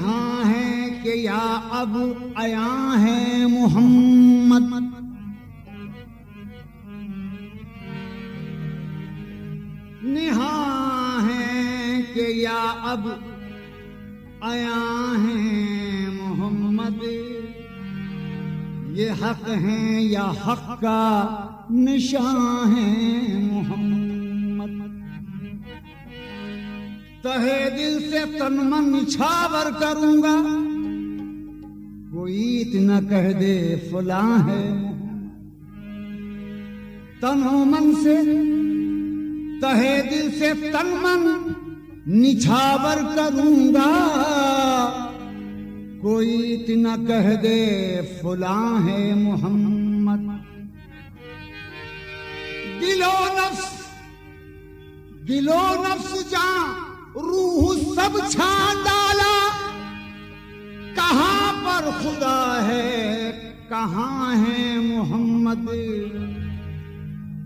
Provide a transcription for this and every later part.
نہاں ہے کہ یا اب آیا ہے محمد۔ نہاں ہے کہ یا اب آیا ہے محمد۔ یہ حق ہیں یا حق کا نشان ہے محمد۔ تہے دل سے تن من چھاور کروں گا۔ کوئی اتنا کہہ دے فلاں ہے۔ تن و من سے تہے دل سے تن من نچھاور کروں گا۔ کوئی اتنا کہہ دے فلاں ہے محمد۔ دلو نفس دلو نفس جان۔ روح سب چھا ڈالا۔ کہاں پر خدا ہے؟ کہاں ہے محمد؟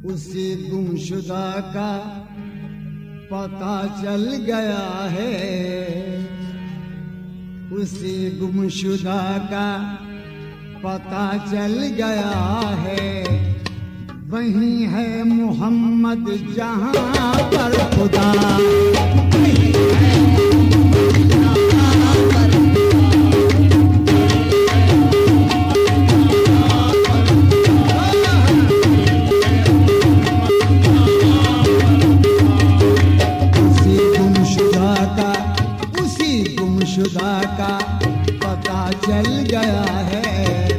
اسی گم شدہ کا پتا چل گیا ہے۔ اسی گم شدہ کا پتا چل گیا ہے۔ وہیں ہے محمد جہاں پر خدا۔ اسی گم شدہ کا، اسی گم شدہ کا پتا چل گیا ہے۔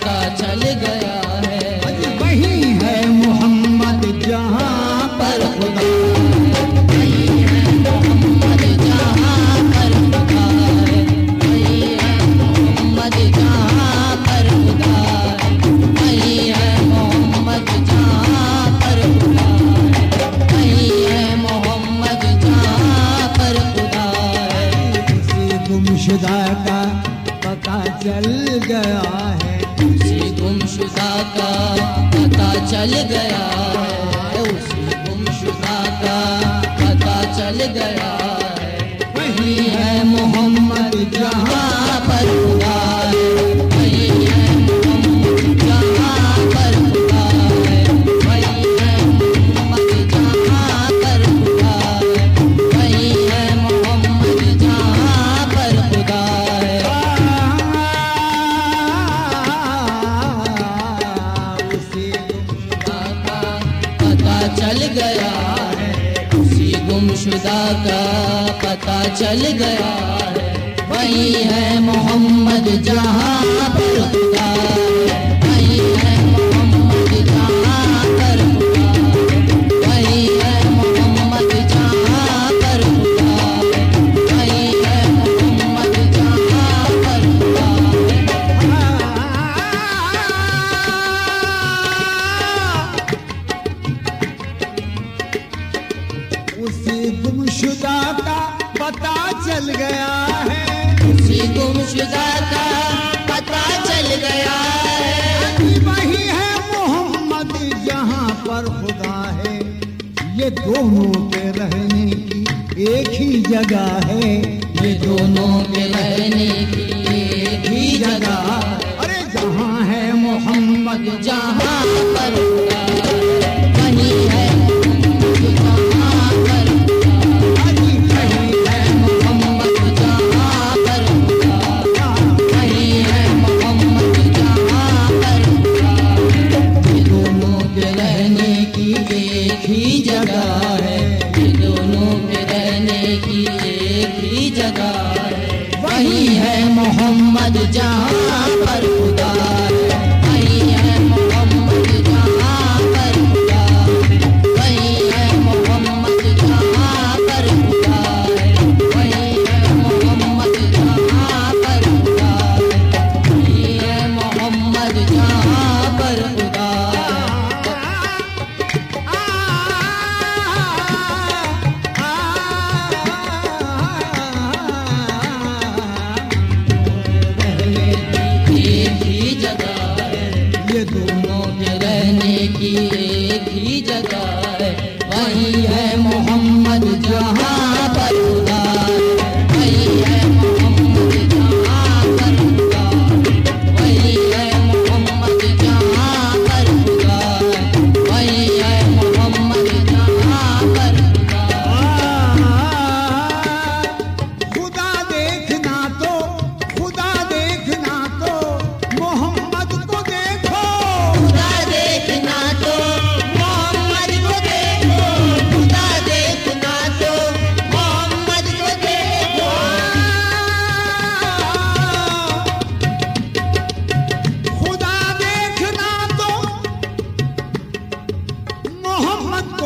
پتا چل گیا ہے۔ وہی ہے محمد جہاں ہے محمد جہاں پر خدا ہے وہی ہے محمد جہاں پر خدا ہے وہی ہے محمد جہاں پر خدا وہی ہے محمد جہاں پر خدا اسی گم شدہ کا پتا چل گیا ہے۔ اسی گم شدہ کا پتا چل گیا ہے وہی ہے محمد جہاں پر خدا ہے یہ دونوں کے رہنے کی ایک ہی جگہ ہے یہ دونوں کے رہنے کی ایک ہی جگہ ارے جہاں ہے محمد جہاں پر خدا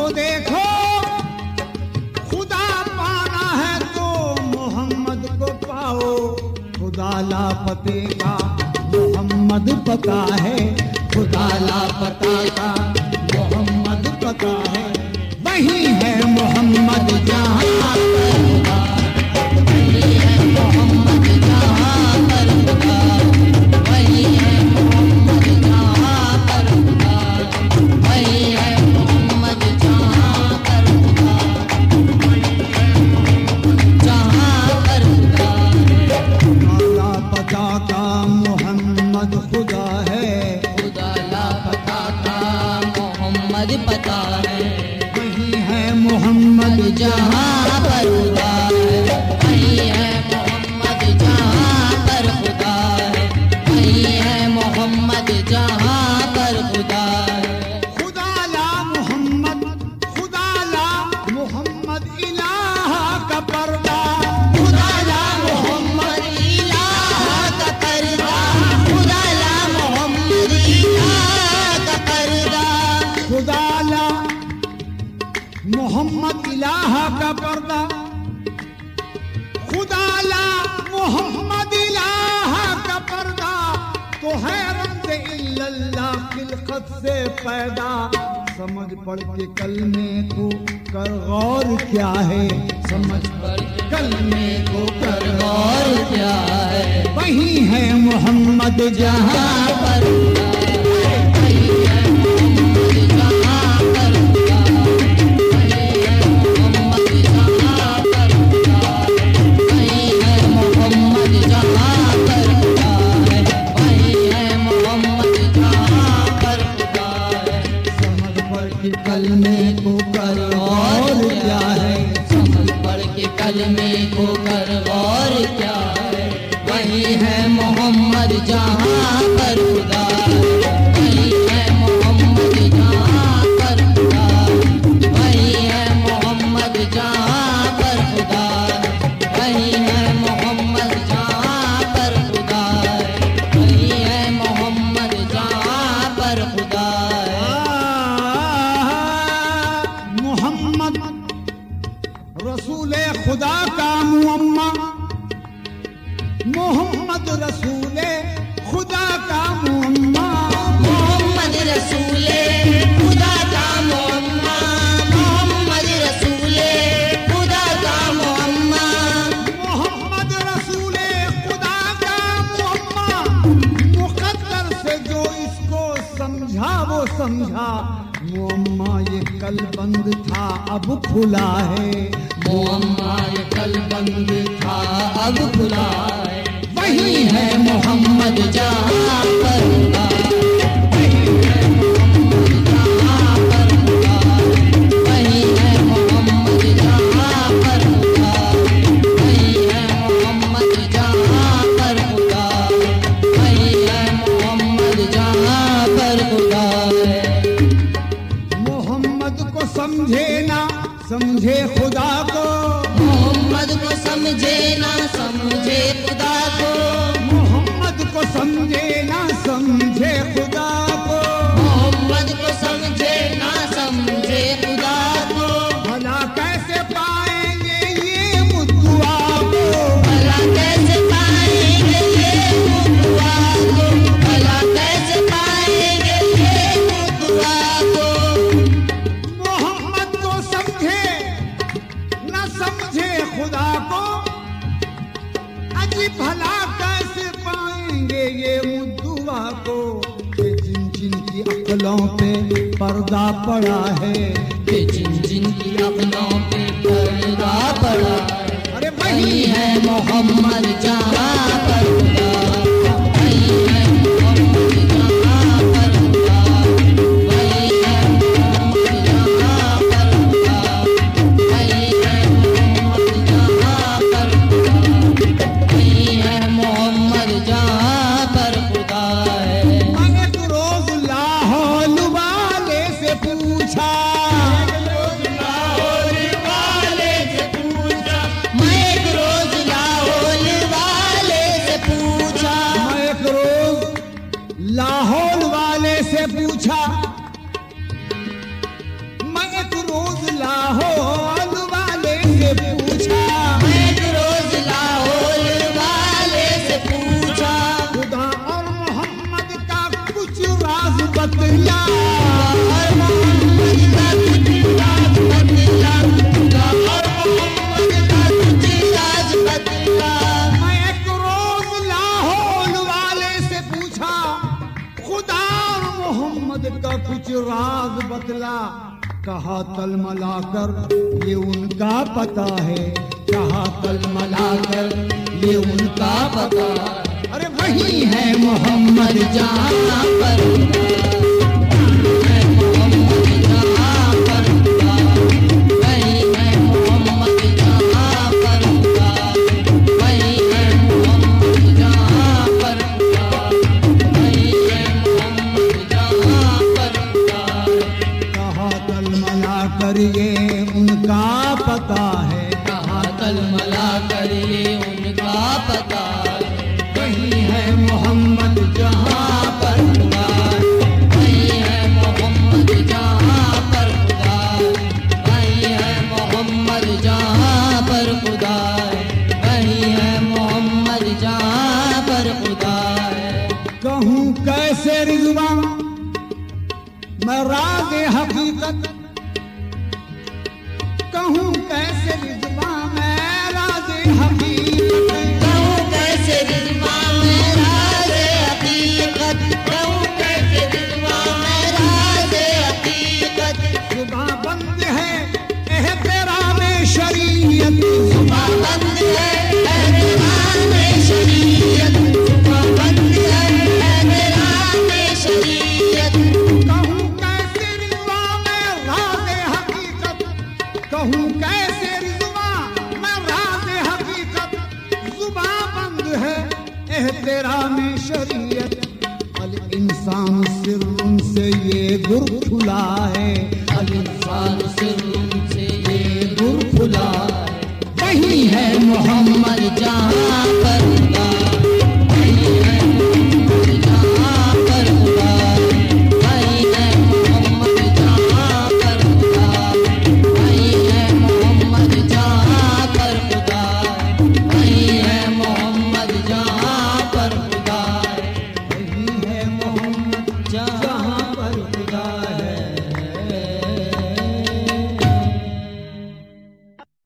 دیکھو، خدا پانا ہے تو محمد کو پاؤ۔ خدا لا پتے کا محمد پتا ہے۔ خدا لا پتا کا محمد پتا ہے۔ وہی ہے محمد جہاں۔ الہ کا پردہ۔ خدا لا محمد الہ کا پردہ۔ تو ہے رمز اللہ خلقت سے پیدا۔ سمجھ پڑ کے کلمے کو کر غور کیا ہے۔ سمجھ پڑ کے کلمے کو کر غور کیا ہے۔ وہی ہے محمد جہاں پر۔ رسول خدا کا معمہ محمد رسول اب کھلا ہے۔ معمہ کل بند تھا اب کھلا ہے۔ وہی ہے محمد جا پر۔ سمجھے خدا کو۔ محمد کو سمجھے نہ سمجھے خدا کو۔ محمد کو سمجھے ہے محمد جہاں پر ہے کا کچھ راز بتلا کہا تل ملا کر یہ ان کا پتا ہے کہا تل ملا کر یہ ان کا پتا ارے وہی ہے محمد جانا ملا کر لے گر کھلا ہے